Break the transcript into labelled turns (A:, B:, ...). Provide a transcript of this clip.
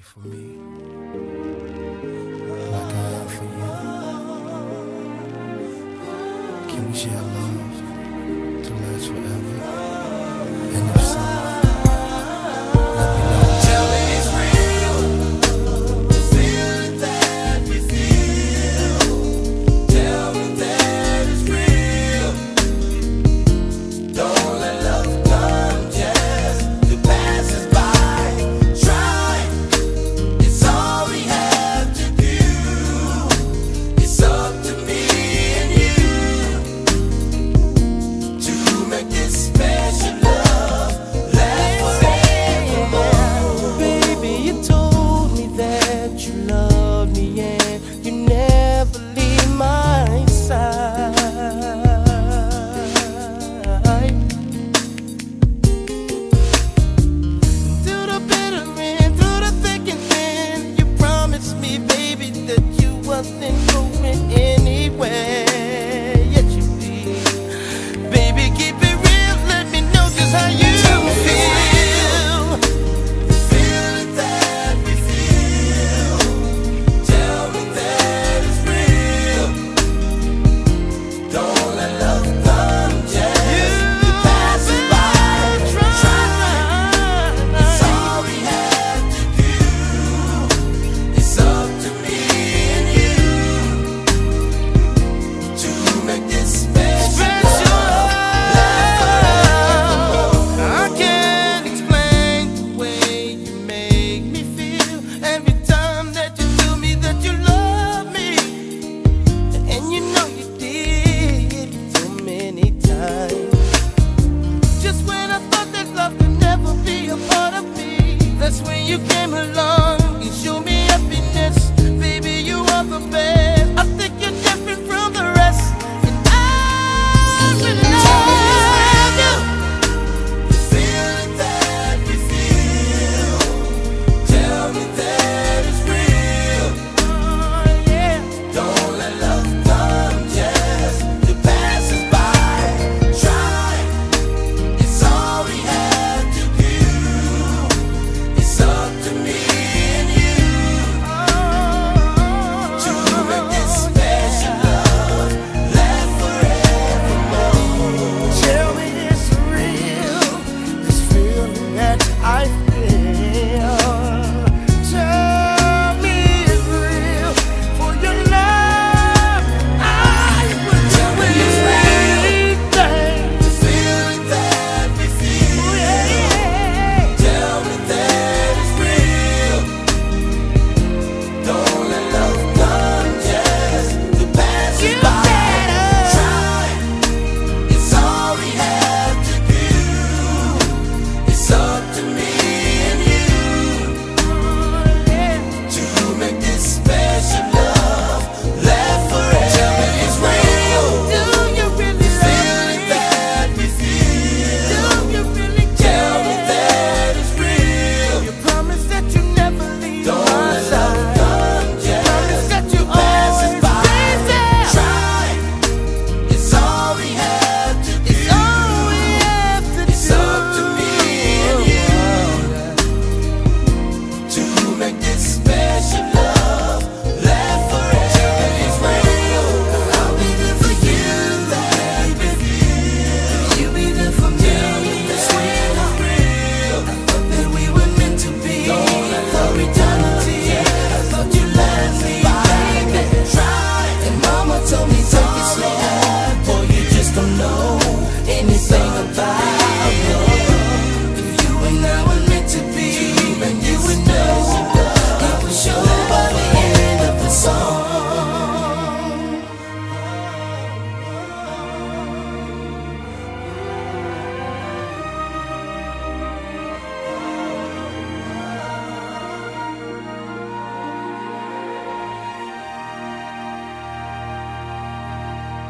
A: you for me, like I am for you? Can we share love